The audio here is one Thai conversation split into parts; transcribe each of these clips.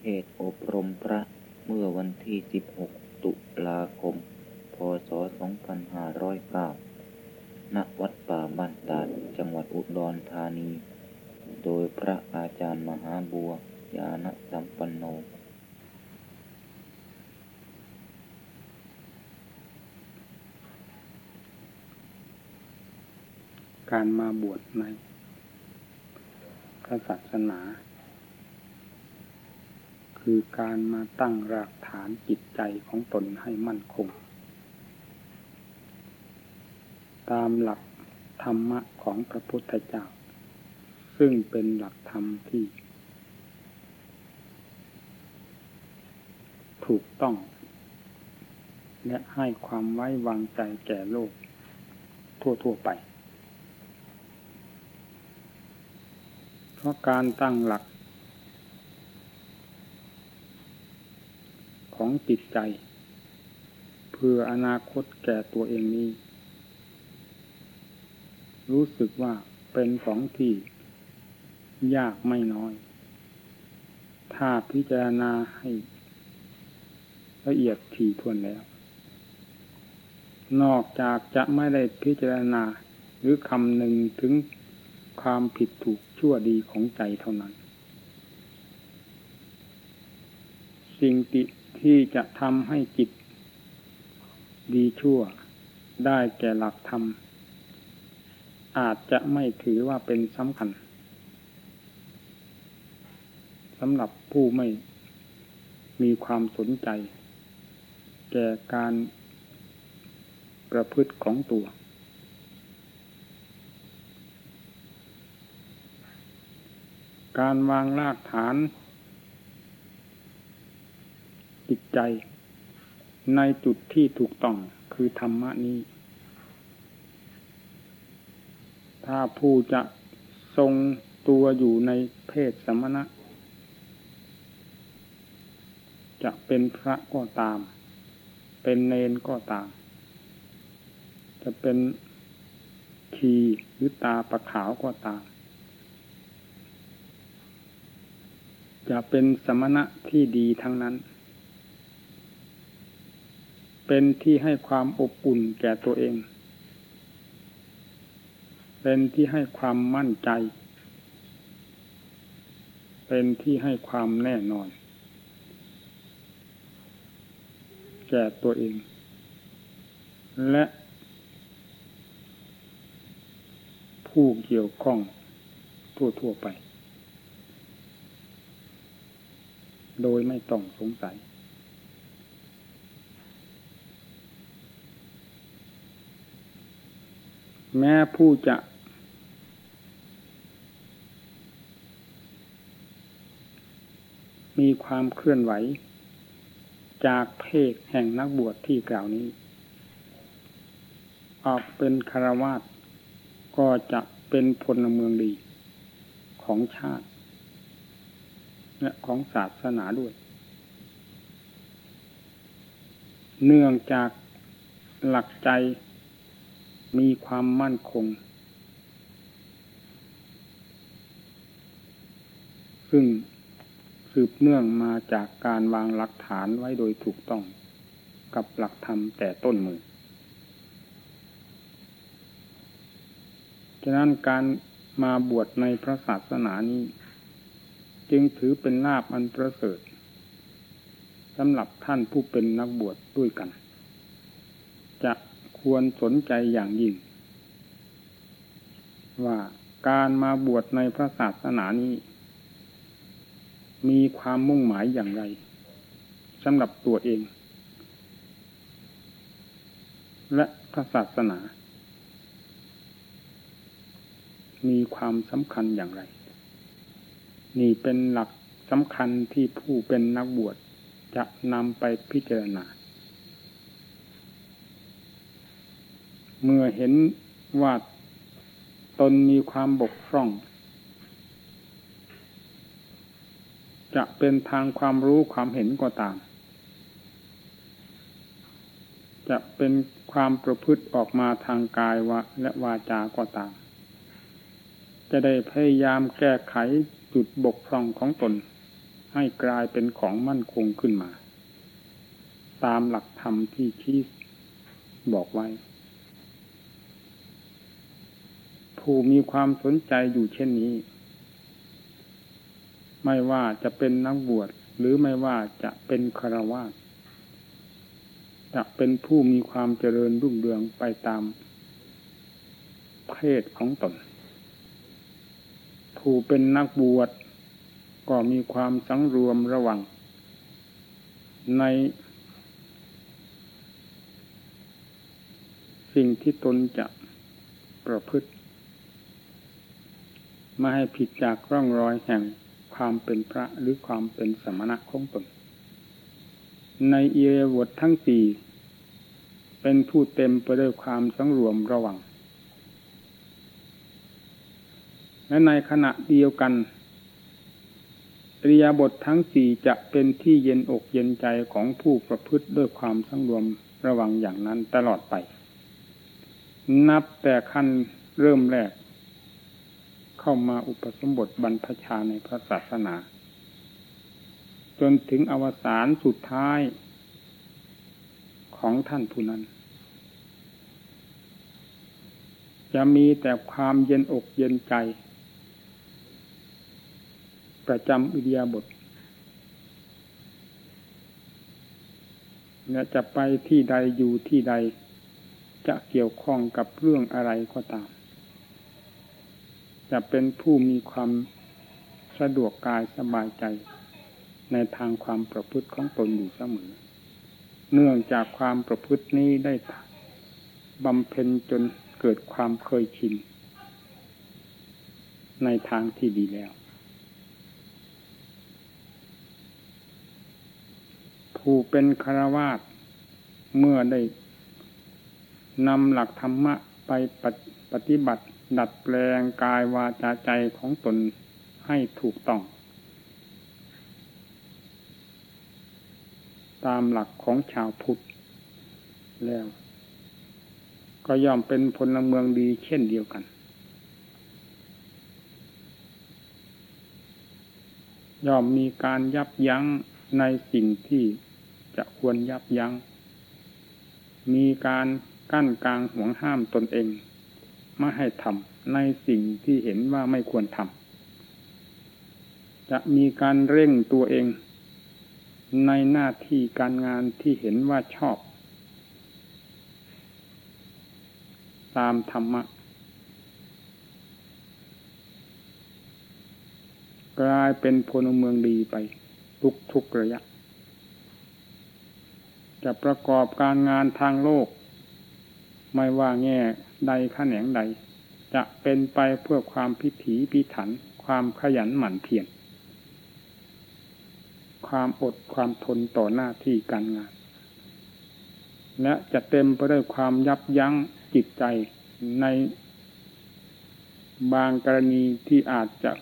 เทศอบรมพระเมื่อวันที่ 16 ตุลาคม พศ 2509 ณ วัดป่าบ้านตาด จังหวัดอุดรธานี โดยพระอาจารย์มหาบัวยาณสัมปันโน การมาบวชในพระศาสนา คือการมาตั้งรากฐานจิตใจของตนให้มั่นคง ตามหลักธรรมะของพระพุทธเจ้า ซึ่งเป็นหลักธรรมที่ ถูกต้อง และให้ความไว้วางใจแก่โลก ทั่ว ๆ ไป เพราะการตั้งหลัก ของจิตใจ เพื่ออนาคตแก่ตัวเองนี้ รู้สึกว่าเป็นของที่ยากไม่น้อย ถ้าพิจารณาให้ ละเอียดถี่ถ้วนแล้ว นอกจากจะไม่ได้พิจารณาหรือคำหนึ่งถึงความผิดถูกชั่วดีของใจเท่านั้น สิ่งติ ที่จะทำให้จิต ดีชั่ว ได้แก่หลักธรรม อาจจะไม่ถือว่าเป็นสำคัญสำหรับผู้ไม่มีความสนใจ แก่การประพฤติของตัว การวางรากฐาน จิตใจ ในจุดที่ถูกต้องคือธรรมะนี้ ถ้าผู้จะทรงตัวอยู่ในเพศสมณะ จะเป็นพระก็ตาม เป็นเนนก็ตาม จะเป็นขีหรือตาประขาวก็ตาม จะเป็นสมณะที่ดีทั้งนั้น เป็นที่ให้ความอบอุ่นแก่ตัวเอง เป็นที่ให้ความมั่นใจ เป็นที่ให้ความแน่นอน แก่ตัวเอง และผู้เกี่ยวข้องทั่วๆไป โดยไม่ต้องสงสัย แม้ผู้จะ มีความเคลื่อนไหว จากเพศแห่งนักบวชที่กล่าวนี้ ออกเป็นคารวาสก็จะเป็นพลเมืองดีของชาติ และของศาสนาด้วย เนื่องจากหลักใจ มีความมั่นคง ซึ่งสืบเนื่องมาจากการวางหลักฐานไว้โดยถูกต้องกับหลักธรรมแต่ต้นมือ ฉะนั้นการมาบวชในพระศาสนานี้ จึงถือเป็นลาบอันประเสริฐสำหรับท่านผู้เป็นนักบวชดด้วยกัน จะ ควรสนใจอย่างยิ่ง ว่าการมาบวชในพระศาสนานี้ มีความมุ่งหมายอย่างไรสำหรับตัวเอง และพระศาสนา มีความสำคัญอย่างไร นี่เป็นหลักสำคัญที่ผู้เป็นนักบวชจะนำไปพิจารณา เมื่อเห็นว่าตนมีความบกพร่อง จะเป็นทางความรู้ความเห็นก็ตาม จะเป็นความประพฤติออกมาทางกายวะและวาจาก็ตาม จะได้พยายามแก้ไขจุดบกพร่องของตน ให้กลายเป็นของมั่นคงขึ้นมา ตามหลักธรรมที่ชี้บอกไว้ ผู้มีความสนใจอยู่เช่นนี้ ไม่ว่าจะเป็นนักบวชหรือไม่ว่าจะเป็นคารวะจะเป็นผู้มีความเจริญรุ่งเรืองไปตามเพศของตน ผู้เป็นนักบวชก็มีความสังรวมระวัง ใน สิ่งที่ตนจะประพฤติ ไม่ให้ผิดจากร่องรอยแห่งความเป็นพระหรือความเป็นสมณะของตนในเอียวดทั้งสี่เป็นผู้เต็มไปด้วยความสังรวมระวัง และในขณะเดียวกันอริยบททั้งสี่จะเป็นที่เย็นอกเย็นใจของผู้ประพฤติด้วยความสังรวมระวังอย่างนั้นตลอดไป นับแต่ขั้นเริ่มแรก เข้ามาอุปสมบทบรรพชาในพระศาสนา จนถึงอวสานสุดท้ายของท่านผู้นั้น จะมีแต่ความเย็นอกเย็นใจ ประจำอิริยาบถและจะไปที่ใดอยู่ที่ใด จะเกี่ยวข้องกับเรื่องอะไรก็ตาม จะเป็นผู้มีความสะดวกกายสบายใจ ในทางความประพฤติของตนอยู่เสมอ เนื่องจากความประพฤตินี้ได้บำเพ็ญจนเกิดความเคยชิน ในทางที่ดีแล้ว ผู้เป็นคารวาสเมื่อได้นำหลักธรรมะไปปฏิบัติ ดัดแปลงกายวาจาใจของตนให้ถูกต้อง ตามหลักของชาวพุทธแล้ว ก็ย่อมเป็นพลเมืองดีเช่นเดียวกัน ย่อมมีการยับยั้งในสิ่งที่จะควรยับยัง้ง มีการกั้นกลางห่วงห้ามตนเอง ไม่ให้ทำในสิ่งที่เห็นว่าไม่ควรทำจะมีการเร่งตัวเอง ในหน้าที่การงานที่เห็นว่าชอบ ตามธรรมะกลายเป็นพลเมืองดีไป ทุกทุกระยะ จะประกอบการงานทางโลก ไม่ว่าแง่ ใดขแขนงใด จะเป็นไปเพื่อความพิถีพิถัน ความขยันหมั่นเพียรความอดความทนต่อหน้าที่การงาน และจะเต็มไปด้วยความยับยั้งจิตใจในบางกรณีที่อาจจะ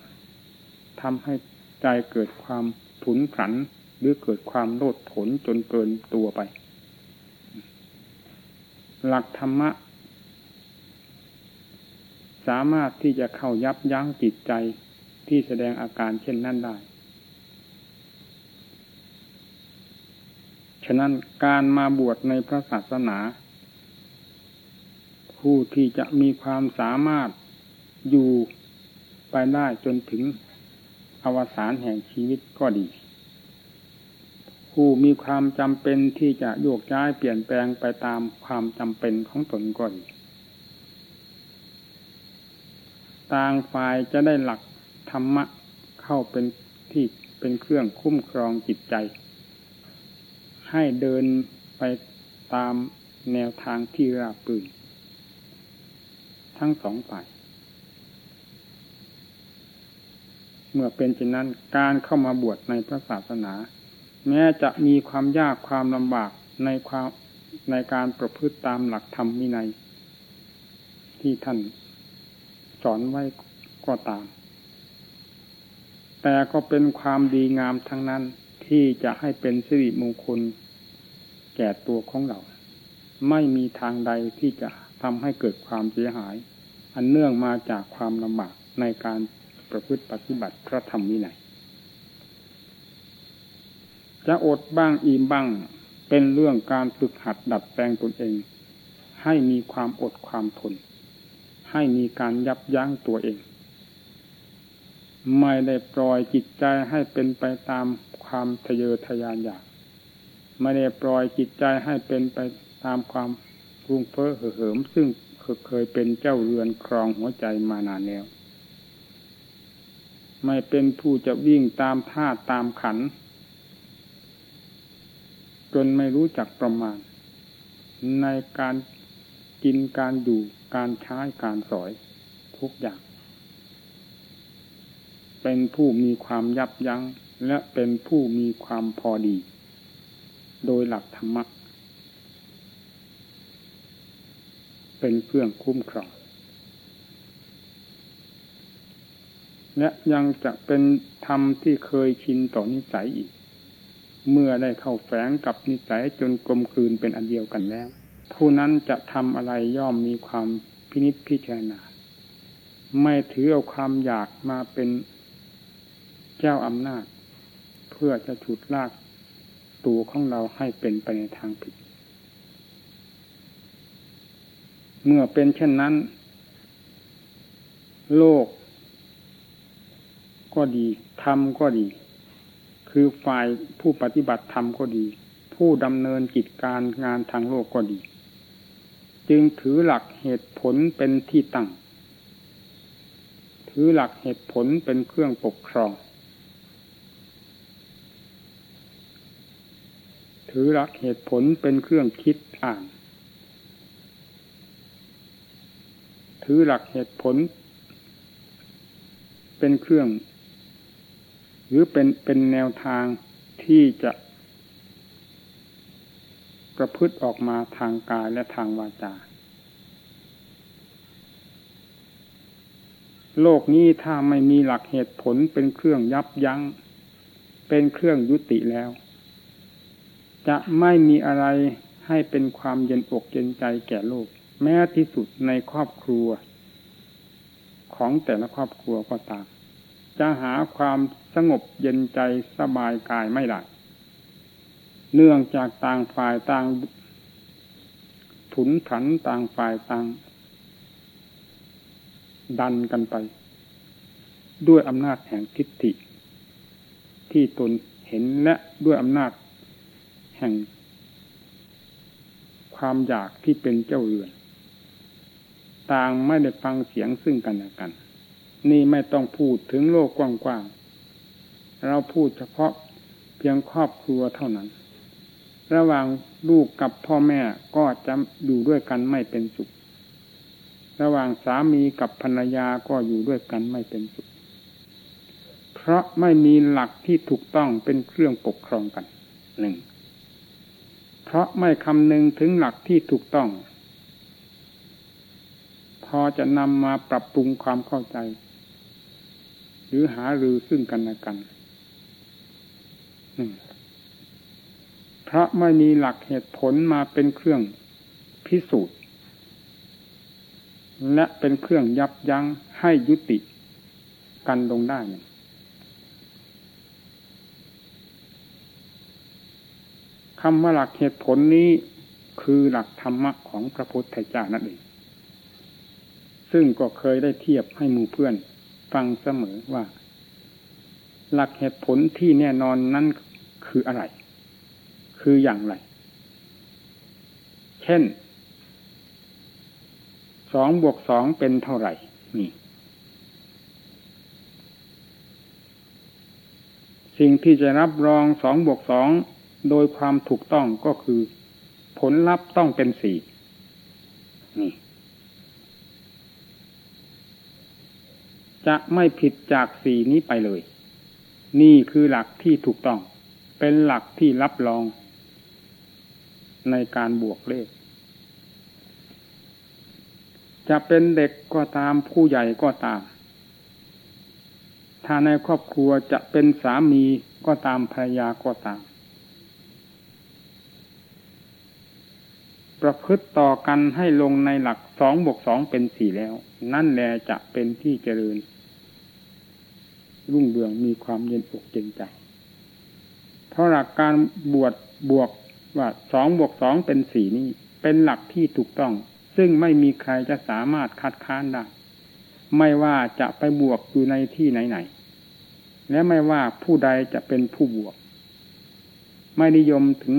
ทำให้ใจเกิดความผุนผัน หรือเกิดความโลดผลจนเกินตัวไป หลักธรรมะ สามารถที่จะเข้ายับยั้งจิตใจที่แสดงอาการเช่นนั้นได้ ฉะนั้นการมาบวชในพระศาสนา ผู้ที่จะมีความสามารถอยู่ไปได้จนถึงอวสานแห่งชีวิตก็ดี ผู้มีความจำเป็นที่จะโยกย้ายเปลี่ยนแปลงไปตามความจำเป็นของตนก่อน ต่างฝ่ายจะได้หลักธรรมะเข้าเป็นที่เป็นเครื่องคุ้มครองจิตใจ ให้เดินไปตามแนวทางที่ราบรื่นทั้งสองฝ่าย เมื่อเป็นเช่นนั้นการเข้ามาบวชในพระศาสนา แม้จะมีความยากความลำบากในความในการประพฤติตามหลักธรรมวินัย ที่ท่าน สอนไว้ก็ตาม แต่ก็เป็นความดีงามทั้งนั้นที่จะให้เป็นสิริมงคล แก่ตัวของเรา ไม่มีทางใดที่จะทำให้เกิดความเสียหาย อันเนื่องมาจากความลำบากในการประพฤติปฏิบัติพระธรรมวินัยจะอดบ้างอิ่มบ้างเป็นเรื่องการฝึกหัดดัดแปลงตนเอง ให้มีความอดความทน ให้มีการยับยั้งตัวเอง ไม่ได้ปล่อยจิตใจให้เป็นไปตามความทะเยอทะยานอยาก ไม่ได้ปล่อยจิตใจให้เป็นไปตามความรุ่งเฟ้อเห่อเหิม ซึ่งเคยเป็นเจ้าเรือนครองหัวใจมานานแล้ว ไม่เป็นผู้จะวิ่งตามท่าตามขัน จนไม่รู้จักประมาณ ในการ กินการอยู่การใช้การสอยทุกอย่าง เป็นผู้มีความยับยัง้งและเป็นผู้มีความพอดี โดยหลักธรรมะ เป็นเครื่องคุ้มครองและยังจะเป็นธรรมที่เคยชินต่อนิสัยอีก เมื่อได้เข้าแฝงกับนิสัยจนกลมกลืนเป็นอันเดียวกันแล้ว ผู้นั้นจะทำอะไรย่อมมีความพินิจพิจารณา ไม่ถือเอาความอยากมาเป็นเจ้าอำนาจ เพื่อจะฉุดลากตัวของเราให้เป็นไปในทางผิด เมื่อเป็นเช่นนั้น โลก ก็ดีธรรมก็ดี คือฝ่ายผู้ปฏิบัติธรรมก็ดี ผู้ดำเนินกิจการงานทางโลกก็ดี จึงถือหลักเหตุผลเป็นที่ตั้ง ถือหลักเหตุผลเป็นเครื่องปกครอง ถือหลักเหตุผลเป็นเครื่องคิดอ่าน ถือหลักเหตุผล เป็นเครื่อง หรือเป็นเป็นแนวทางที่จะ ประพฤติออกมาทางกายและทางวาจา โลกนี้ถ้าไม่มีหลักเหตุผลเป็นเครื่องยับยัง้ง เป็นเครื่องยุติแล้ว จะไม่มีอะไรให้เป็นความเย็นอกเย็นใจแก่โลก แม้ที่สุดในครอบครัว ของแต่ละครอบครัวก็ตามจะหาความสงบเย็นใจสบายกายไม่ได้ เนื่องจากต่างฝ่ายต่างถุนผันต่างฝ่ายต่าง ดันกันไป ด้วยอำนาจแห่งทิฏฐิ ที่ตนเห็นและด้วยอำนาจแห่ง ความอยากที่เป็นเจ้าเรือน ต่างไม่ได้ฟังเสียงซึ่งกันและกัน นี่ไม่ต้องพูดถึงโลกกว้างๆเราพูดเฉพาะเพียงครอบครัวเท่านั้น ระหว่างลูกกับพ่อแม่ก็จะอยู่ด้วยกันไม่เป็นสุข ระหว่างสามีกับภรรยาก็อยู่ด้วยกันไม่เป็นสุข เพราะไม่มีหลักที่ถูกต้องเป็นเครื่องปกครองกันหนึ่งเพราะไม่คำนึงถึงหลักที่ถูกต้อง พอจะนำมาปรับปรุงความเข้าใจ หรือหารือซึ่งกันและกันหนึ่ง เพราะไม่มีหลักเหตุผลมาเป็นเครื่องพิสูจน์ และเป็นเครื่องยับยั้งให้ยุติกันลงได้คำว่าหลักเหตุผลนี้คือหลักธรรมะของพระพุทธเจ้านั่นเอง ซึ่งก็เคยได้เทียบให้หมู่เพื่อนฟังเสมอว่า หลักเหตุผลที่แน่นอนนั้นคืออะไร คืออย่างไร เช่น สองบวกสองเป็นเท่าไหร่ นี่ สิ่งที่จะรับรองสองบวกสองโดยความถูกต้องก็คือ ผลลัพธ์ต้องเป็นสี่นี่จะไม่ผิดจากสีนี้ไปเลย นี่คือหลักที่ถูกต้อง เป็นหลักที่รับรอง ในการบวกเลข จะเป็นเด็กก็ตามผู้ใหญ่ก็ตาม ถ้าในครอบครัวจะเป็นสามีก็ตามภรรยาก็ตาม ประพฤติต่อกันให้ลงในหลักสองบวกสองเป็นสี่แล้ว นั่นแหละจะเป็นที่เจริญ รุ่งเรืองมีความเย็นอกเย็นใจเพราะหลักการบวชบวก ว่าสองบวกสองเป็นสี่นี้เป็นหลักที่ถูกต้อง ซึ่งไม่มีใครจะสามารถคัดค้านได้ไม่ว่าจะไปบวกอยู่ในที่ไหนๆและไม่ว่าผู้ใดจะเป็นผู้บวก ไม่นิยมถึง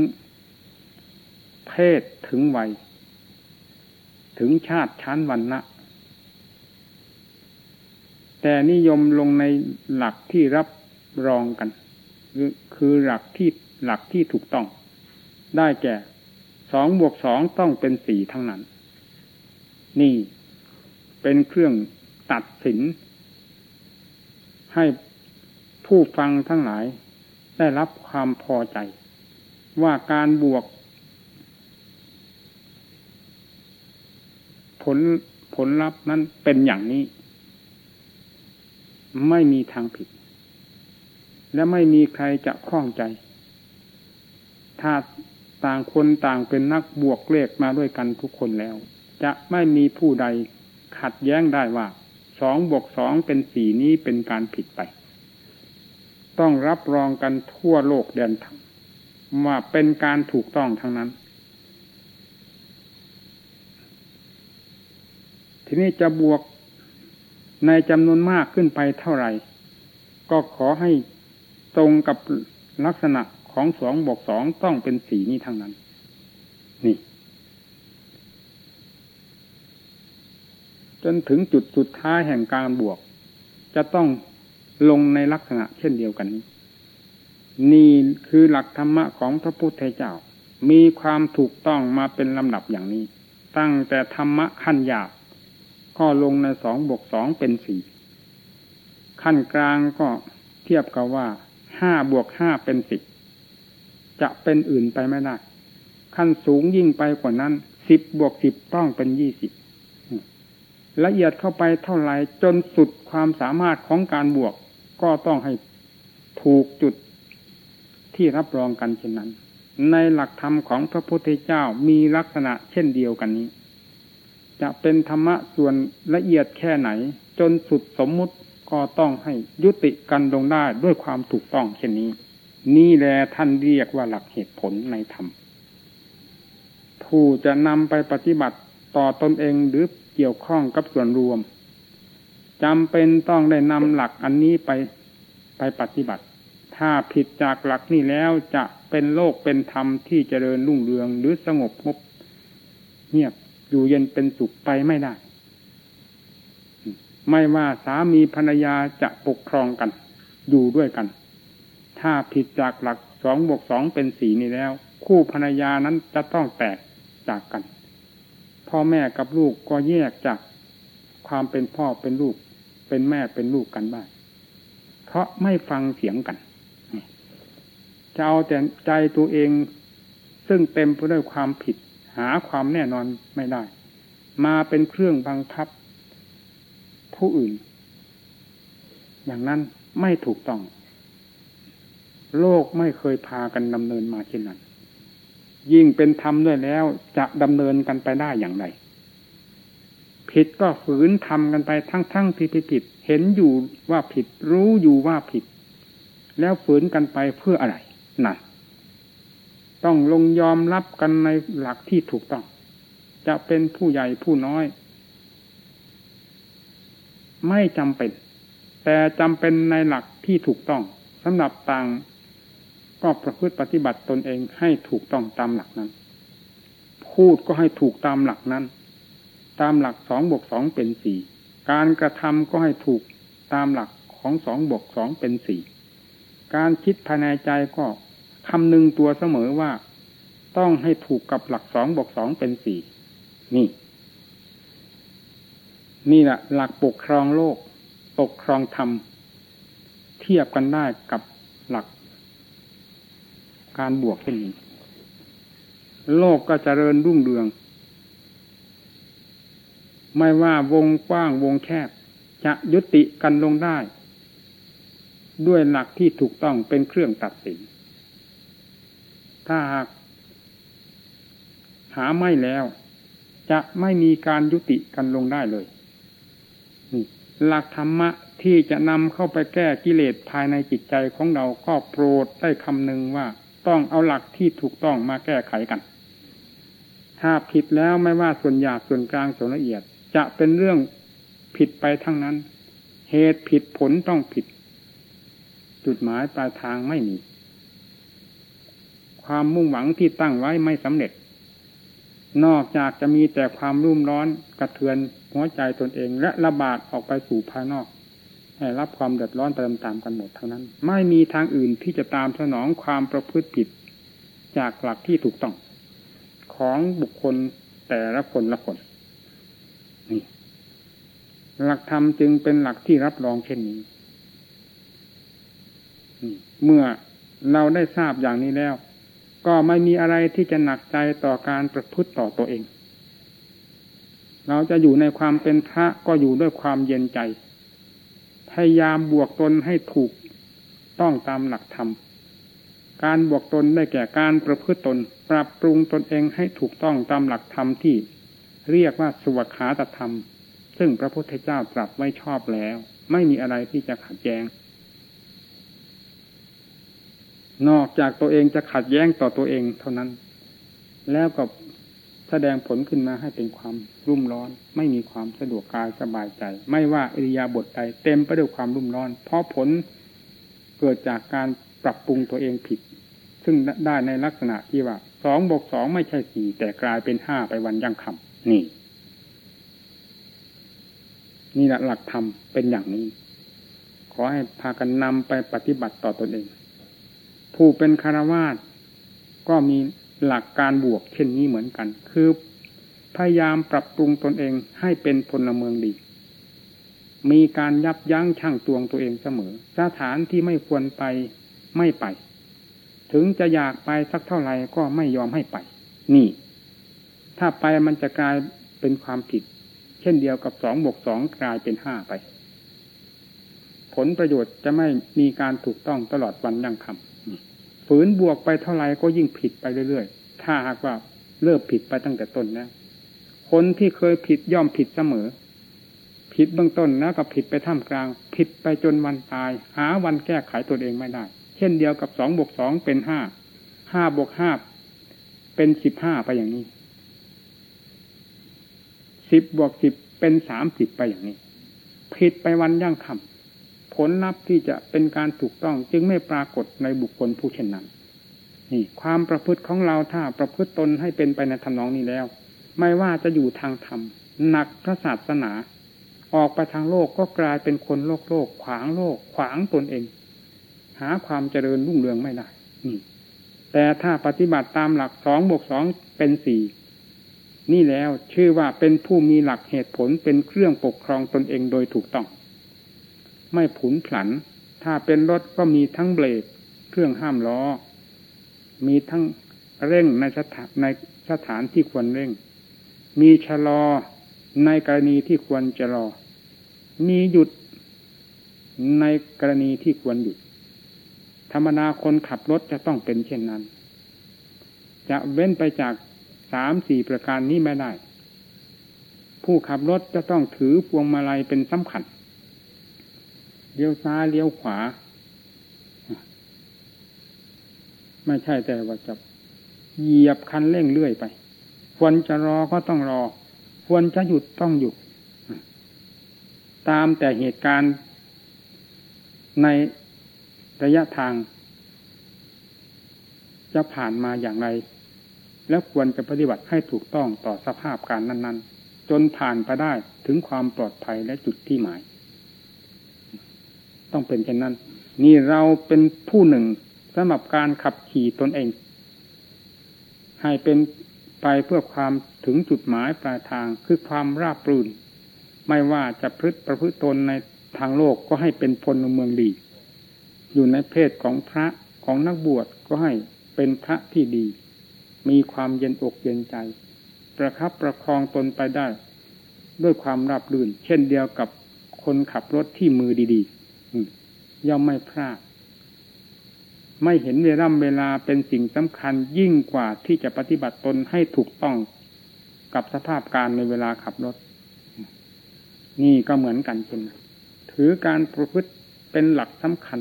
เพศถึงวัย ถึงชาติชั้นวันนะแต่นิยมลงในหลักที่รับรองกัน คือหลักที่หลักที่ถูกต้อง ได้แก่สองบวกสองต้องเป็นสี่ทั้งนั้น นี่เป็นเครื่องตัดสิน ให้ผู้ฟังทั้งหลายได้รับความพอใจ ว่าการบวก ผลผลลัพธ์นั้นเป็นอย่างนี้ ไม่มีทางผิด และไม่มีใครจะคล้องใจ ถ้า ต่างคนต่างเป็นนักบวกเลขมาด้วยกันทุกคนแล้ว จะไม่มีผู้ใดขัดแย้งได้ว่าสองบวกสองเป็นสี่นี้เป็นการผิดไป ต้องรับรองกันทั่วโลกแดนธรรมว่าเป็นการถูกต้องทั้งนั้น ทีนี้จะบวกในจำนวนมากขึ้นไปเท่าไหร่ ก็ขอให้ตรงกับลักษณะ ของสองบวกสองต้องเป็นสีนี้ทั้งนั้น นี่ จนถึงจุดสุดท้ายแห่งการบวก จะต้องลงในลักษณะเช่นเดียวกันนี้ นี่คือหลักธรรมะของพระพุทธเจ้า มีความถูกต้องมาเป็นลำดับอย่างนี้ ตั้งแต่ธรรมะขั้นหยาบก็ลงในสองบวกสองเป็นสี่ขั้นกลางก็เทียบกับว่าห้าบวกห้าเป็นสิบ จะเป็นอื่นไปไม่ได้ ขั้นสูงยิ่งไปกว่านั้นสิบบวกสิบต้องเป็นยี่สิบละเอียดเข้าไปเท่าไรจนสุดความสามารถของการบวก ก็ต้องให้ถูกจุดที่รับรองกันเช่นนั้น ในหลักธรรมของพระพุทธเจ้ามีลักษณะเช่นเดียวกันนี้ จะเป็นธรรมะส่วนละเอียดแค่ไหน จนสุดสมมุติก็ต้องให้ยุติกันลงได้ด้วยความถูกต้องเช่นนี้ นี่แหละท่านเรียกว่าหลักเหตุผลในธรรม ผู้จะนำไปปฏิบัติต่อตอนเองหรือเกี่ยวข้องกับส่วนรวมจำเป็นต้องได้นำหลักอันนี้ไปไปปฏิบัติ ถ้าผิดจากหลักนี้แล้วจะเป็นโลกเป็นธรรมที่เจริญรุ่งเรืองหรือสงบงบเงียบอยู่เย็นเป็นสุขไปไม่ได้ ไม่ว่าสามีภรรยาจะปกครองกัน อยู่ด้วยกัน ถ้าผิดจากหลักสองบวกสองเป็นสี่นี้แล้ว คู่ภรรยานั้นจะต้องแตกจากกัน พ่อแม่กับลูกก็แยกจากความเป็นพ่อเป็นลูก เป็นแม่เป็นลูกกันบ้างเพราะไม่ฟังเสียงกันจะเอาแต่ใจตัวเอง ซึ่งเต็มไปด้วยความผิด หาความแน่นอนไม่ได้ มาเป็นเครื่องบังคับ ผู้อื่น อย่างนั้นไม่ถูกต้อง โลกไม่เคยพากันดำเนินมาเช่นนั้น ยิ่งเป็นธรรมด้วยแล้วจะดำเนินกันไปได้อย่างไร ผิดก็ฝืนทำกันไปทั้งๆทที่ผิดเห็นอยู่ว่าผิด รู้อยู่ว่าผิด แล้วฝืนกันไปเพื่ออะไรนั่นต้องลงยอมรับกันในหลักที่ถูกต้อง จะเป็นผู้ใหญ่ผู้น้อย ไม่จำเป็น แต่จำเป็นในหลักที่ถูกต้องสำหรับต่าง ก็ประพฤติปฏิบัติตนเองให้ถูกต้องตามหลักนั้น พูดก็ให้ถูกตามหลักนั้น ตามหลักสองบวกสองเป็นสี่การกระทำก็ให้ถูกตามหลักของสองบวกสองเป็นสี่การคิดภายในใจก็คำนึงตัวเสมอว่า ต้องให้ถูกกับหลักสองบวกสองเป็นสี่นี่ นี่แหละหลักปกครองโลก ปกครองธรรม เทียบกันได้กับหลัก การบวกเช่นนี้ โลกก็จเจริญรุ่งเรือง ไม่ว่าวงกว้างวงแคบ จะยุติกันลงได้ ด้วยหลักที่ถูกต้องเป็นเครื่องตัดสิน ถ้าหากหาไม่แล้ว จะไม่มีการยุติกันลงได้เลยหลักธรรมะที่จะนำเข้าไปแก้กิเลสภายในจิตใจของเราก็โปรดได้คำหนึ่งว่า ต้องเอาหลักที่ถูกต้องมาแก้ไขกัน ถ้าผิดแล้วไม่ว่าส่วนหยาบส่วนกลางส่วนละเอียด จะเป็นเรื่องผิดไปทั้งนั้น เหตุผิดผลต้องผิด จุดหมายปลายทางไม่มี ความมุ่งหวังที่ตั้งไว้ไม่สำเร็จ นอกจากจะมีแต่ความรุ่มร้อนกระเทือนหัวใจตนเองและระบาดออกไปสู่ภายนอก รับความเดือดร้อนไปตามๆกันหมดทั้งนั้น ไม่มีทางอื่นที่จะตามสนองความประพฤติผิดจากหลักที่ถูกต้อง ของบุคคลแต่ละคนละคนนี่หลักธรรมจึงเป็นหลักที่รับรองเช่นนี้เมื่อเราได้ทราบอย่างนี้แล้ว ก็ไม่มีอะไรที่จะหนักใจต่อการประพฤติต่อตัวเอง เราจะอยู่ในความเป็นพระก็อยู่ด้วยความเย็นใจายามบวกตนให้ถูกต้องตามหลักธรรม การบวกตนได้แก่การประพฤติตน ปรับปรุงตนเองให้ถูกต้องตามหลักธรรมที่ เรียกว่าสวขาตธรรม ซึ่งพระพุทธเจ้าตรัสไว้ชอบแล้ว ไม่มีอะไรที่จะขัดแย้ง นอกจากตัวเองจะขัดแย้งต่อตัวเองเท่านั้น แล้วก็ แสดงผลขึ้นมาให้เป็นความรุ่มร้อน ไม่มีความสะดวกกายสบายใจ ไม่ว่าอริยาบทใดเต็มไปด้วยความรุ่มร้อน เพราะผลเกิดจากการปรับปรุงตัวเองผิด ซึ่งได้ในลักษณะที่ว่าสองบวกสองไม่ใช่สี่แต่กลายเป็นห้าไปวันยังคำนี่ นี่แหละหลักธรรมเป็นอย่างนี้ ขอให้พากันนำไปปฏิบัติต่อตอนเอง ผู้เป็นคารวาสก็มี หลักการบวกเช่นนี้เหมือนกัน คือพยายามปรับปรุงตนเองให้เป็นพลเมืองดี มีการยับยั้งชั่งตวงตัวเองเสมอ สถานที่ไม่ควรไปไม่ไป ถึงจะอยากไปสักเท่าไหร่ก็ไม่ยอมให้ไป นี่ ถ้าไปมันจะกลายเป็นความผิด เช่นเดียวกับสองบวกสองกลายเป็นห้าไป ผลประโยชน์จะไม่มีการถูกต้องตลอดวันยังคำ ฝืนบวกไปเท่าไรก็ยิ่งผิดไปเรื่อยๆ ถ้าหากว่าเลิกผิดไปตั้งแต่ต้นแล้วคนที่เคยผิดย่อมผิดเสมอ ผิดเบื้องต้นแล้วก็ผิดไปท่ามกลาง ผิดไปจนวันตาย หาวันแก้ไขตัวเองไม่ได้ เช่นเดียวกับสองบวกสองเป็นห้า ห้าบวกห้าเป็นสิบห้าไปอย่างนี้ สิบบวกสิบเป็นสามสิบไปอย่างนี้ ผิดไปวันย่างคำ ลลัพธ์ที่จะเป็นการถูกต้องจึงไม่ปรากฏในบุคคลผู้เช่นนั้นนี่ความประพฤติของเราถ้าประพฤติตนให้เป็นไปในทำนองนี้แล้ว ไม่ว่าจะอยู่ทางธรรมหนักพระศาสนา ออกไปทางโลกก็กลายเป็นคนโลกโลก ขวางโลก ขวางตนเอง หาความเจริญรุ่งเรืองไม่ได้นี่แต่ถ้าปฏิบัติตามหลักสองบวกสองเป็นสี่นี่แล้วชื่อว่าเป็นผู้มีหลักเหตุผลเป็นเครื่องปกครองตนเองโดยถูกต้อง ไม่ผุนผัน ถ้าเป็นรถก็มีทั้งเบรกเครื่องห้ามล้อ มีทั้งเร่งในสถานในสถานที่ควรเร่ง มีชะลอในกรณีที่ควรจะรอ มีหยุดในกรณีที่ควรหยุด ธรรมนาคนขับรถจะต้องเป็นเช่นนั้น จะเว้นไปจากสามสี่ประการนี้ไม่ได้ ผู้ขับรถจะต้องถือพวงมาลัยเป็นสำคัญ เลี้ยวซ้ายเลี้ยวขวา ไม่ใช่แต่ว่าจะเหยียบคันเร่งเรื่อยไป ควรจะรอก็ต้องรอ ควรจะหยุดต้องหยุด ตามแต่เหตุการณ์ในระยะทาง จะผ่านมาอย่างไร และควรจะปฏิบัติให้ถูกต้องต่อสภาพการนั้น ๆ จนผ่านไปได้ถึงความปลอดภัยและจุดที่หมาย ต้องเป็นเช่นนั้น นี่เราเป็นผู้หนึ่งสำหรับการขับขี่ตนเอง ให้เป็นไปเพื่อความถึงจุดหมายปลายทางคือความราบรื่น ไม่ว่าจะพฤติประพฤติตนในทางโลกก็ให้เป็นพลเมืองดี อยู่ในเพศของพระของนักบวชก็ให้เป็นพระที่ดี มีความเย็นอกเย็นใจ ประคับประคองตนไปได้ ด้วยความราบรื่น เช่นเดียวกับคนขับรถที่มือดี ๆ ย่อมไม่พลาด ไม่เห็นเวลาเวลาเป็นสิ่งสำคัญยิ่งกว่าที่จะปฏิบัติตนให้ถูกต้องกับสภาพการในเวลาขับรถ นี่ก็เหมือนกันเช่นถือการประพฤติเป็นหลักสำคัญ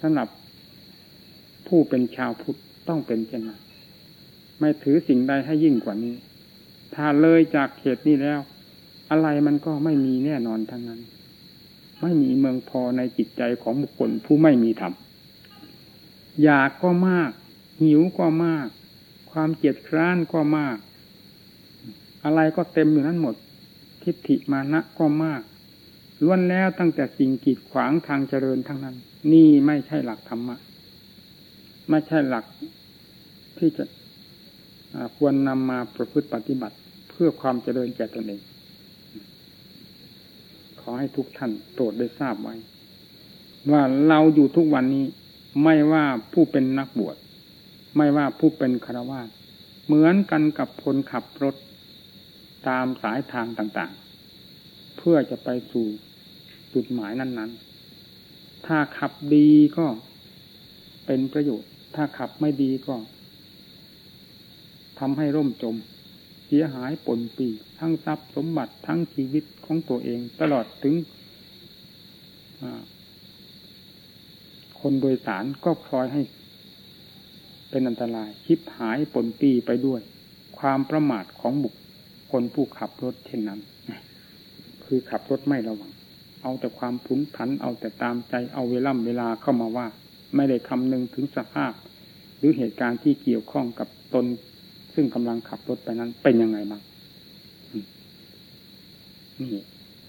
สำหรับผู้เป็นชาวพุทธต้องเป็นเช่นนั้นไม่ถือสิ่งใดให้ยิ่งกว่านี้ ถ้าเลยจากเขตนี้แล้ว อะไรมันก็ไม่มีแน่นอนทั้งนั้น ไม่มีเมืองพอในจิตใจของบุคคลผู้ไม่มีธรรมอยากก็มาก หิวก็มาก ความเกียดคร้านก็มาก อะไรก็เต็มอยู่นั้นหมด ทิฏฐิมานะก็มากล้วนแล้วตั้งแต่สิ่งกีดขวางทางเจริญทั้งนั้น นี่ไม่ใช่หลักธรรมะ ไม่ใช่หลักที่จะควรนำมาประพฤติปฏิบัติ เพื่อความเจริญแก่ตนเอง ขอให้ทุกท่านโปรดได้ทราบไว้ ว่าเราอยู่ทุกวันนี้ ไม่ว่าผู้เป็นนักบวชไม่ว่าผู้เป็นคารวะเหมือนกันกับคนขับรถตามสายทางต่างๆ เพื่อจะไปสู่จุดหมายนั้น ๆ ถ้าขับดีก็เป็นประโยชน์ ถ้าขับไม่ดีก็ทำให้ร่มจม สียหายปนปีทั้งทรัพย์สมบัติทั้งชีวิตของตัวเอง ตลอดถึงคนโดยสารก็พลอยให้ เป็นอันตรายคิดหายปนปีไปด้วย ความประมาทของบุคคลผู้ขับรถเช่นนั้น คือขับรถไม่ระวัง เอาแต่ความพุ้นผัน เอาแต่ตามใจเอาเวล่ำเวลาเข้ามาว่า ไม่ได้คำนึงถึงสภาพ หรือเหตุการณ์ที่เกี่ยวข้องกับตน ซึ่งกำลังขับรถไปนั้นเป็นยังไงบ้างนี่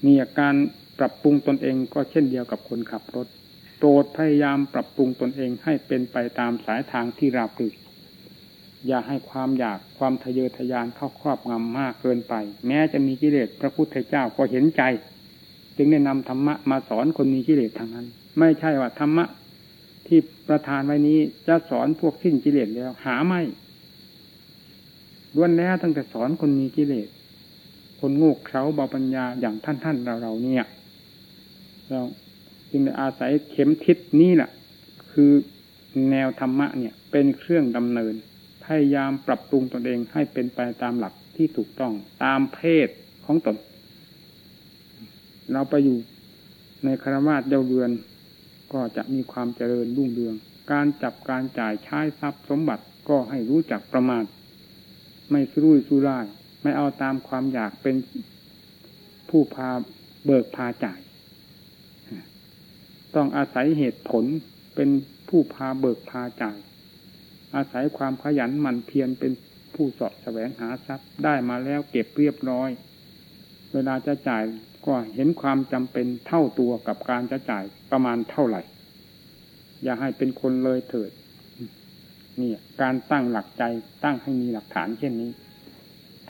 มีอาการปรับปรุงตนเองก็เช่นเดียวกับคนขับรถโปรดพยายามปรับปรุงตนเองให้เป็นไปตามสายทางที่ราบรื่นอย่าให้ความอยากความทะเยอทะยานเข้าครอบงำมากเกินไป แม้จะมีกิเลสพระพุทธเจ้าก็เห็นใจ จึงได้นำธรรมะมาสอนคนมีกิเลสทางนั้น ไม่ใช่ว่าธรรมะที่ประทานไว้นี้จะสอนพวกสิ้นกิเลสแล้ว หาไม่ ล้วนแล้วตั้งแต่สอนคนมีกิเลส คนโง่เขลาเบาปัญญาอย่างท่านท่านเราเราเนี่ย เราจึงอาศัยเข็มทิศนี้แหละคือแนวธรรมะเนี่ย เป็นเครื่องดำเนิน พยายามปรับปรุงตนเองให้เป็นไปตามหลักที่ถูกต้องตามเพศของตน เราไปอยู่ในคารวาสเยาเรือน ก็จะมีความเจริญรุ่งเรือง การจับการจ่ายใช้ทรัพย์สมบัติก็ให้รู้จักประมาณ ไม่สู้สู้ร่าย ไม่เอาตามความอยากเป็นผู้พาเบิกพาจ่าย ต้องอาศัยเหตุผลเป็นผู้พาเบิกพาจ่าย อาศัยความขยันหมั่นเพียรเป็นผู้สอบแสวงหาทรัพย์ได้มาแล้วเก็บเรียบร้อย เวลาจะจ่ายก็เห็นความจำเป็นเท่าตัวกับการจะจ่ายประมาณเท่าไหร่ อย่าให้เป็นคนเลยเถิด นี่การตั้งหลักใจตั้งให้มีหลักฐานเช่นนี้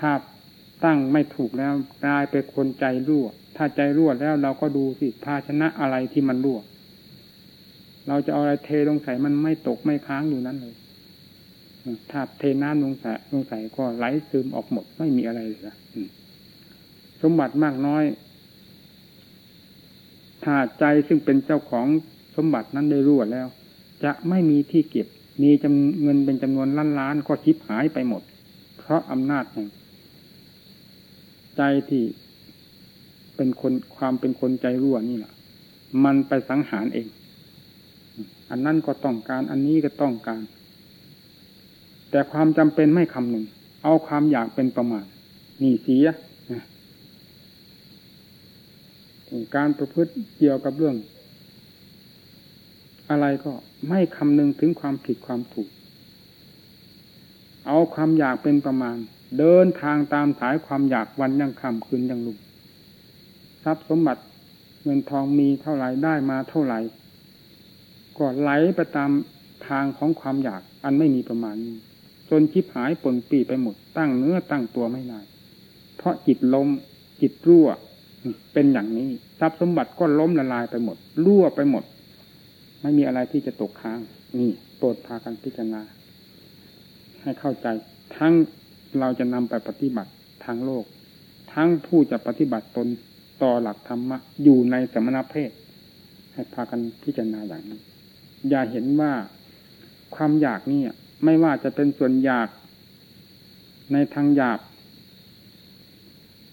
ถ้าตั้งไม่ถูกแล้วกลายเป็นคนใจรั่ว ถ้าใจรั่วแล้วเราก็ดูสิภาชนะอะไรที่มันรั่ว เราจะเอาอะไรเทลงใส่มันไม่ตกไม่ค้างอยู่นั้นเลยถ้าเทน้ำลงใส่ลงใส่ก็ไหลซึมออกหมดไม่มีอะไรเลยสมบัติมากน้อย ถ้าใจซึ่งเป็นเจ้าของสมบัตินั้นได้รั่วแล้ว จะไม่มีที่เก็บ มีจเงินเป็นจำนวนล้านล้านก็ชิบหายไปหมด เพราะอำนาจแห่งใจที่เป็นคนความเป็นคนใจรั่วนี่แหละมันไปสังหารเอง อันนั้นก็ต้องการ อันนี้ก็ต้องการ แต่ความจำเป็นไม่คำหนึ่งเอาความอยากเป็นประมาณนี่เสียการประพฤติเกี่ยวกับเรื่อง อะไรก็ไม่คำนึงถึงความผิดความถูก เอาความอยากเป็นประมาณ เดินทางตามสายความอยากวันยังคำคืนยังลุงทรัพย์สมบัติเงินทองมีเท่าไหร่ได้มาเท่าไหร่ก็ไหลไปตามทางของความอยากอันไม่มีประมาณนี้จนชิบหายปนปีไปหมดตั้งเนื้อตั้งตัวไม่ได้เพราะจิตลมจิตรั่วเป็นอย่างนี้ ทรัพย์สมบัติก็ล้มละลายไปหมด รั่วไปหมด ไม่มีอะไรที่จะตกค้าง นี่โปรดพากันพิจารณา ให้เข้าใจ ทั้งเราจะนำไปปฏิบัติทางโลก ทั้งผู้จะปฏิบัติตนต่อหลักธรรมะ อยู่ในสมณเพศ ให้พากันพิจารณาอย่างนี้ อย่าเห็นว่าความอยากนี่ไม่ว่าจะเป็นส่วนอยากในทางหยาบ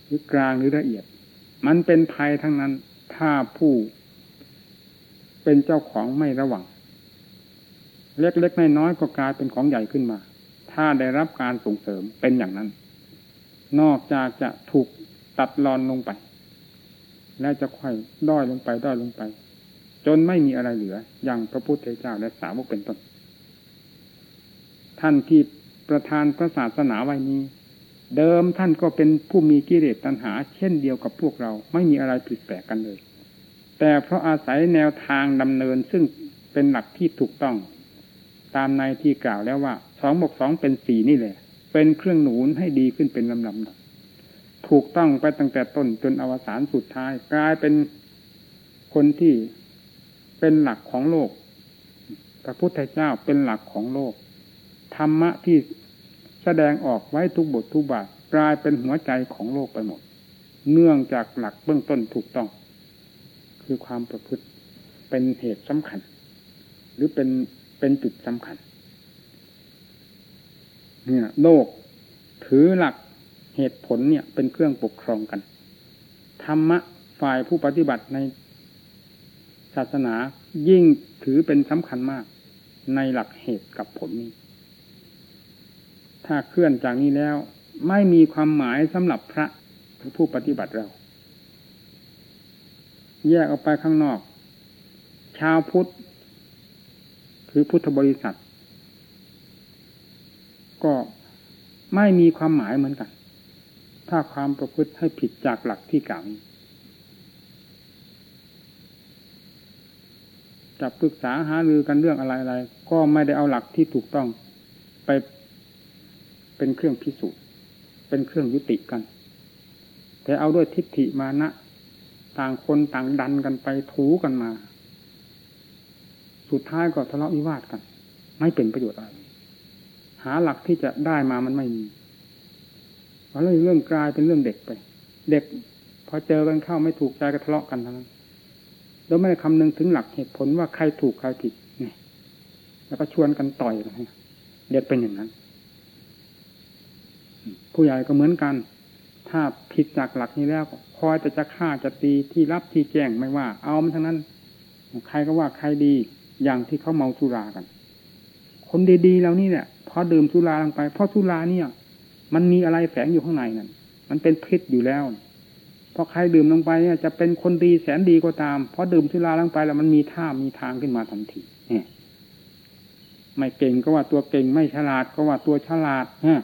หรือกลางหรือละเอียด มันเป็นภัยทั้งนั้น ถ้าผู้ เป็นเจ้าของไม่ระวัง เล็กๆน้อยๆก็กลายเป็นของใหญ่ขึ้นมา ถ้าได้รับการส่งเสริมเป็นอย่างนั้น นอกจากจะถูกตัดรอนลงไป แล้วจะค่อยด้อยลงไปด้อยลงไป จนไม่มีอะไรเหลือ อย่างพระพุทธเจ้าและสาวกเป็นต้น ท่านที่ประธานพระศาสนาไว้นี้เดิมท่านก็เป็นผู้มีกิเลสตัณหา เช่นเดียวกับพวกเราไม่มีอะไรผิดแปลกกันเลย แต่เพราะอาศัยแนวทางดำเนินซึ่งเป็นหลักที่ถูกต้อง ตามในที่กล่าวแล้วว่าสองบวกสองเป็นสี่นี่แหละ เป็นเครื่องหนุนให้ดีขึ้นเป็นลำดับถูกต้องไปตั้งแต่ต้นจนอวสานสุดท้าย กลายเป็นคนที่เป็นหลักของโลก พระพุทธเจ้าเป็นหลักของโลก ธรรมะที่แสดงออกไว้ทุกบททุกบาทกลายเป็นหัวใจของโลกไปหมด เนื่องจากหลักเบื้องต้นถูกต้อง คือความประพฤติเป็นเหตุสำคัญ หรือเป็นเป็นจุดสำคัญ เนี่ยโลกถือหลักเหตุผลเนี่ย เป็นเครื่องปกครองกัน ธรรมะฝ่ายผู้ปฏิบัติในศาสนายิ่งถือเป็นสำคัญมาก ในหลักเหตุกับผลนี้ ถ้าเคลื่อนจากนี้แล้ว ไม่มีความหมายสำหรับพระผู้ปฏิบัติเรา แยกออกไปข้างนอก ชาวพุทธ คือพุทธบริษัท ก็ไม่มีความหมายเหมือนกัน ถ้าความประพฤติให้ผิดจากหลักที่กล่าวนี้จะปรึกษาหารือกันเรื่องอะไรๆก็ไม่ได้เอาหลักที่ถูกต้องไปเป็นเครื่องพิสูจน์เป็นเครื่องยุติกัน แต่เอาด้วยทิฏฐิมานะ ต่างคนต่างดันกันไปถูกันมา สุดท้ายก็ทะเลาะวิวาทกัน ไม่เป็นประโยชน์อะไร หาหลักที่จะได้มามันไม่มีเพราะเรื่องกลายเป็นเรื่องเด็กไป เด็กพอเจอกันเข้าไม่ถูกใจก็ทะเลาะกันทั้งนั้นแล้วไม่ได้คำนึงถึงหลักเหตุผลว่าใครถูกใครผิดนี่แล้วก็ชวนกันต่อยกันเด็กเป็นอย่างนั้น ผู้ใหญ่ก็เหมือนกัน ถ้าผิดจากหลักนี้แล้ว คอยแต่จะฆ่าจะตีที่รับที่แจ้งไม่ว่า เอามันทั้งนั้น ใครก็ว่าใครดีอย่างที่เขาเมาสุรากัน คนดีๆแล้วนี่เนี่ยพอดื่มสุราลงไปเพราะสุราเนี่ย มันมีอะไรแฝงอยู่ข้างในนั่นมันเป็นพิษอยู่แล้วพอใครดื่มลงไปเนี่ยจะเป็นคนดีแสนดีก็ตามพราะดื่มสุราลงไปแล้วมันมีท่ามีทางขึ้นมาทันทีเนี่ยไม่เก่งก็ว่าตัวเก่งไม่ฉลาดก็ว่าตัวฉลาดฮะ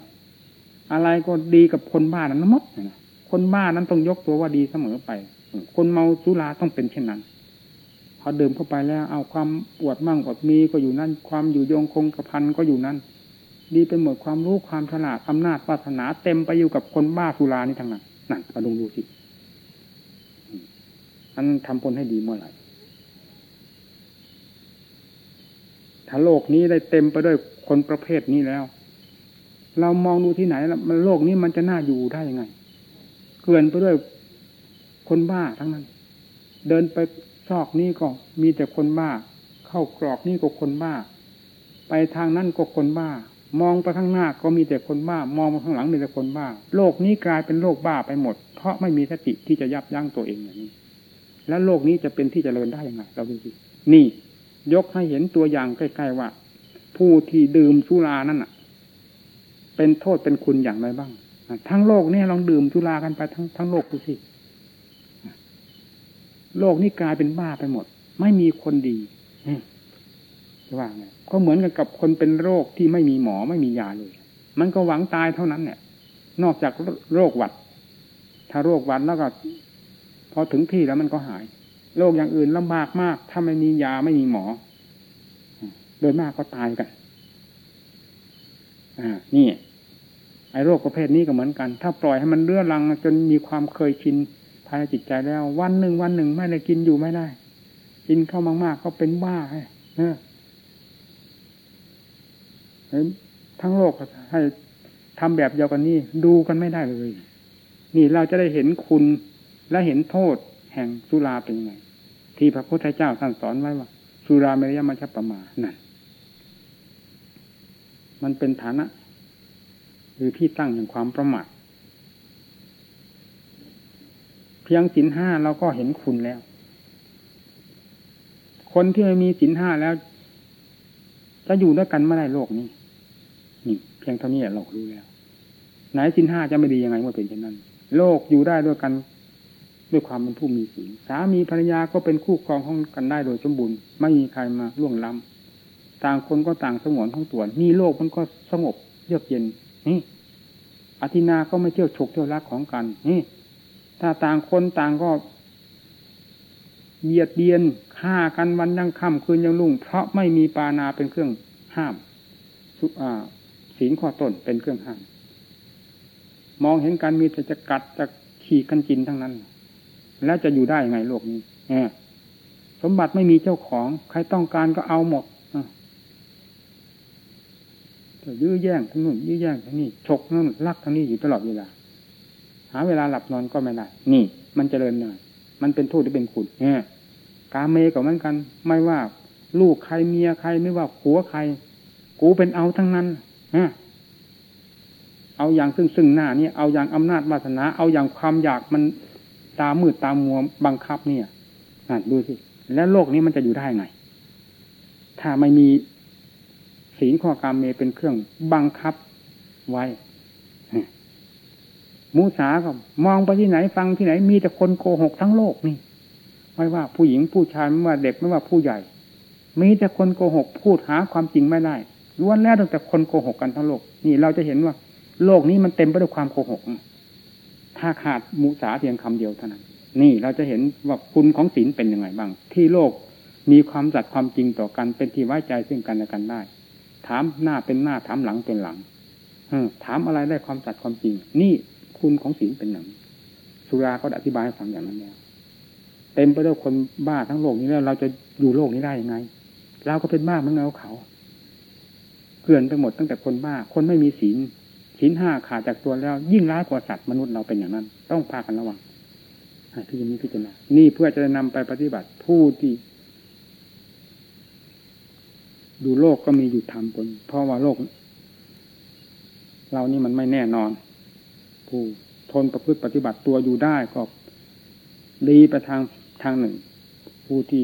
อะไรก็ดีกับคนบ้านั้นหมด คนบ้านั้นต้องยกตัวว่าดีเสมอไป คนเมาสุราต้องเป็นเช่นนั้น พอดื่มเข้าไปแล้ว เอาความปวดมั่งอดมีก็อยู่นั่น ความอยู่ยงคงกระพันก็อยู่นั่น ดีเป็นหมดความรู้ความฉลาดอำนาจวาสนาเต็มไปอยู่กับคนบ้าสุรานี่ทั้งนั้นนั่นมาดูดูสิอันทำผลให้ดีเมื่อไหร่ถ้าโลกนี้ได้เต็มไปด้วยคนประเภทนี้แล้ว เรามองดูที่ไหนแล้วมันโลกนี้มันจะน่าอยู่ได้ยังไง กลื่อนไปด้วยคนบ้าทั้งนั้น เดินไปซอกนี้ก็มีแต่คนบ้า เข้ากรอกนี่ก็คนบ้า ไปทางนั้นก็คนบ้า มองไปข้างหน้าก็มีแต่คนบ้า มองมาข้างหลังมีแต่คนบ้า โลกนี้กลายเป็นโลกบ้าไปหมด เพราะไม่มีสติที่จะยับยั้งตัวเองอย่างนี้ แล้วโลกนี้จะเป็นที่จเจริญได้ยังไงเราดูสินี่ ยกให้เห็นตัวอย่างใกล้ๆว่า ผู้ที่ดื่มสุรานั่นอะ เป็นโทษเป็นคุณอย่างไรบ้าง ทั้งโลกนี่ลองดื่มสุรากันไปทั้งทั้งโลกดูสิโลกนี้กลายเป็นบ้าไปหมด ไม่มีคนดีว่าไงก็เหมือนกันกับคนเป็นโรคที่ไม่มีหมอไม่มียาเลย มันก็หวังตายเท่านั้นเนี่ยนอกจากโรคหวัด ถ้าโรคหวัดแล้วก็ พอถึงที่แล้วมันก็หาย โรคอย่างอื่นลำบากมาก ถ้าไม่มียาไม่มีหมอ โดยมากก็ตายกัน อ่า นี่ โรคประเภทนี้ก็เหมือนกัน ถ้าปล่อยให้มันเลื่อนลัง จนมีความเคยชินภายในจิตใจแล้ว วันหนึ่งวันหนึ่งไม่ได้กินอยู่ไม่ได้ กินเข้ามากๆก็เป็นบ้าให้ทั้งโลกให้ทำแบบเดียวกันนี่ดูกันไม่ได้เลย นี่เราจะได้เห็นคุณและเห็นโทษแห่งสุราเป็นยังไง ที่พระพุทธเจ้าท่านสอนไว้ว่า สุราเมรยมัชปมานั่นมันเป็นฐานะ หรือที่ตั้งแห่งความประมาทเพียงสินห้าเราก็เห็นคุณแล้ว คนที่ไม่มีศีลห้าแล้ว จะอยู่ด้วยกันไม่ได้โลกนี้นี่เพียงเท่านี้เรารู้แล้ว ไหนศีลห้าจะไม่ดียังไงเมื่อเป็นเช่นนั้น โลกอยู่ได้ด้วยกันด้วยความเป็นผู้มีศีลสามีภรรยาก็เป็นคู่ครองของกันได้โดยสมบูรณ์ไม่มีใครมาล่วงล้ำต่างคนก็ต่างสงวนของตัวนี่โลกมันก็สงบเยือกเย็น นี่อธินาก็ไม่เที่ยวฉกเที่ยวรักของกันนี่ถ้าต่างคนต่างก็เบียดเบียนฆ่ากันวันยังค่ำคืนยังรุ่ง เพราะไม่มีปานาเป็นเครื่องห้ามศีลข้อต้นเป็นเครื่องห้าม มองเห็นการมีแต่จะกัดจะขี่กันกินทั้งนั้น แล้วจะอยู่ได้ยังไงโลกนี้สมบัติไม่มีเจ้าของ ใครต้องการก็เอาหมด ยื้อแย่งทั้งนู้นยื้อแย่งทั้งนี้ฉกนั่นลักทั้งนี้อยู่ตลอดเวลา หาเวลาหลับนอนก็ไม่ได้นี่ มันเจริญหน่อยมันเป็นโทษหรือเป็นคุณเนี่ยกาเมก็เหมือนกัน ไม่ว่า ลูกใครเมียใครไม่ว่าผัวใคร กูเป็นเอาทั้งนั้นฮะเอาอย่างซึ่งซึ่งหน้านี่เอาอย่างอำนาจวาสนา เอาอย่างความอยากมันตามืดตามัวบังคับเนี่ยนั่นดูสิแล้วโลกนี้มันจะอยู่ได้ไง ถ้าไม่มี ศีลข้อกรรมเมเป็นเครื่องบังคับไว้มูสาก็มองไปที่ไหนฟังที่ไหนมีแต่คนโกหกทั้งโลกนี่ ไม่ว่าผู้หญิงผู้ชายไม่ว่าเด็กไม่ว่าผู้ใหญ่ มีแต่คนโกหกพูดหาความจริงไม่ได้ล้วนแล้วตั้งแต่คนโกหกกันทั้งโลก นี่เราจะเห็นว่า โลกนี้มันเต็มไปด้วยความโกหก ถ้าขาดมุสาเพียงคำเดียวเท่านั้น นี่เราจะเห็นว่าคุณของศีลเป็นยังไงบ้าง ที่โลกมีความสัตย์ความจริงต่อกันเป็นที่ไว้ใจซึ่งกันและกันได้ ถามหน้าเป็นหน้าถามหลังเป็นหลังถามอะไรได้ความสัตย์ความจริง นี่คุณของศีลเป็นอย่งสุราก็อธิบายให้ฟังอย่างนั้นแล้วเต็มไปด้วยคนบ้าทั้งโลกนี้แล้วเราจะอยู่โลกนี้ได้ยังไง เราก็เป็นบ้าเหมือนเงาเขาเกลื่อนไปหมดตั้งแต่คนบ้า คนไม่มีศีลศีลห้าขาดจากตัวแล้ว ยิ่งร้ายกว่าสัตว์มนุษย์เราเป็นอย่างนั้น ต้องพากันระวังที่จะมีพิจารณานี่เพื่อจะนำไปปฏิบัติผู้ที่ ดูโลกก็มีอยู่ทำคนเพราะว่าโลก เรานี่มันไม่แน่นอน ผู้ทนประพฤติปฏิบัติตัวอยู่ได้ก็ดีไปทางทางหนึ่ง ผู้ที่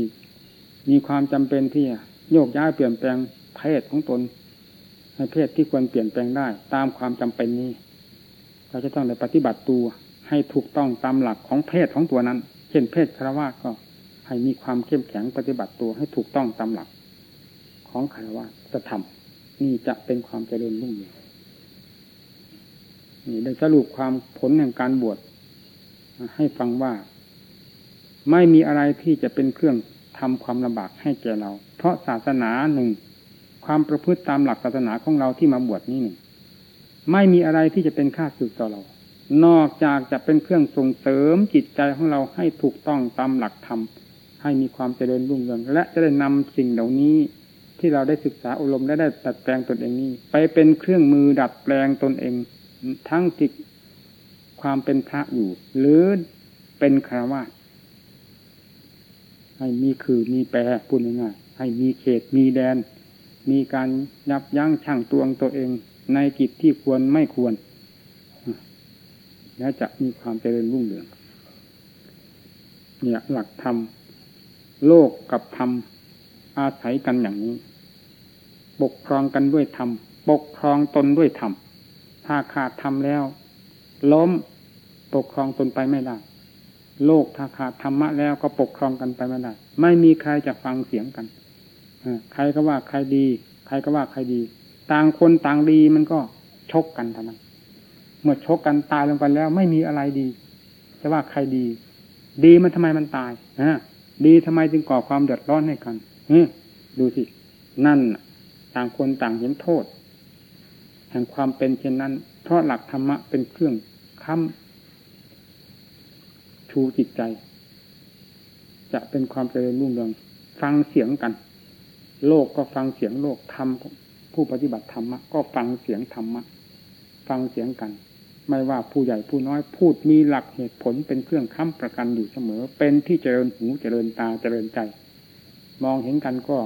มีความจำเป็นที่โยกย้ายเปลี่ยนแปลงเพศของตนในเพศที่ควรเปลี่ยนแปลงได้ ตามความจำเป็นนี้เราจะต้องได้ปฏิบัติตัวให้ถูกต้องตามหลักของเพศของตัวนั้น เช่นเพศคารวะก็ให้มีความเข้มแข็งปฏิบัติตัวให้ถูกต้องตามหลัก ของคารวะจะทำนี่จะเป็นความเจริญรุ่งเรืองนี่ได้สรุปความผลแห่งการบวชให้ฟังว่า ไม่มีอะไรที่จะเป็นเครื่องทำความลำบากให้แก่เรา เพราะศาสนาหนึ่ง ความประพฤติตามหลักศาสนาของเราที่มาบวชนี้หนึ่งไม่มีอะไรที่จะเป็นค่าสึกต่อเรา นอกจากจะเป็นเครื่องส่งเสริมจิตใจของเราให้ถูกต้องตามหลักธรรมให้มีความเจริญรุ่งเรือง และจะได้นำสิ่งเหล่านี้ ที่เราได้ศึกษาอบรมณ์และได้ตัดแปลงตนเองนี้ ไปเป็นเครื่องมือดัดแปลงตนเอง ทั้งที่ความเป็นพระอยู่ หรือเป็นคราวาสให้มีคือมีแปรพูดง่ายๆให้มีเขตมีแดน มีการยับยั้งชั่งตวงตัวเอง ในกิจที่ควรไม่ควร และจะมีความเจริญรุ่งเรืองเนี่ยหลักธรรมโลกกับธรรมอาศัยกันอย่างนี้ ปกครองกันด้วยธรรมปกครองตนด้วยธรรมถ้าขาดทำแล้ว ล้มปกครองตนไปไม่ได้โลกถ้าขาดธรรมะแล้วก็ปกครองกันไปไม่ได้ไม่มีใครจะฟังเสียงกันใครก็ว่าใครดี ใครก็ว่าใครดี ต่างคนต่างดีมันก็ชกกันเท่านั้นเมื่อชกกันตายลงไปแล้ว ไม่มีอะไรดีจะว่าใครดี ดีมันทำไมมันตายนะดีทำไมจึงก่อความเดือดร้อนให้กันดูสิ นั่น ต่างคนต่างเห็นโทษ แห่งความเป็นเช่นนั้น เพราะหลักธรรมะเป็นเครื่องค้ำชูจิตใจ จะเป็นความเจริญรุ่งเรืองฟังเสียงกัน โลกก็ฟังเสียงโลกธรรมผู้ปฏิบัติธรรมะก็ฟังเสียงธรรมะฟังเสียงกัน ไม่ว่าผู้ใหญ่ผู้น้อยพูดมีหลักเหตุผลเป็นเครื่องค้ำประกันอยู่เสมอ เป็นที่เจริญหูเจริญตาเจริญใจ มองเห็นกันก็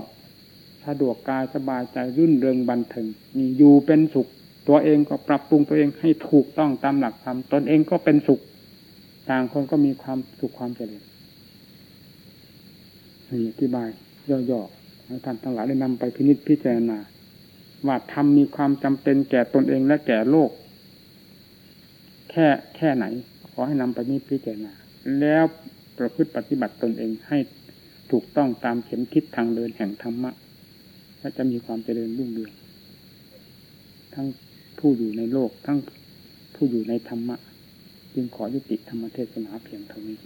สะดวกกายสบายใจรื่นเริงบันเทิงนี่อยู่เป็นสุข ตัวเองก็ปรับปรุงตัวเองให้ถูกต้องตามหลักธรรมตนเองก็เป็นสุข ต่างคนก็มีความสุขความเจริญนี่อธิบายย่อๆให้ท่านทั้งหลายได้นำไปพินิจพิจารณาว่าธรรมมีความจำเป็นแก่ตนเองและแก่โลก แค่แค่ไหน ขอให้นำไปนิจพิจารณาแล้วประพฤติปฏิบัติตนเองให้ถูกต้องตามเข็มทิศทางเดินแห่งธรรมะ และจะมีความเจริญรุ่งเรืองทั้งผู้อยู่ในโลกทั้งผู้อยู่ในธรรมะ จึงขอยุติธรรมเทศนาเพียงเท่านี้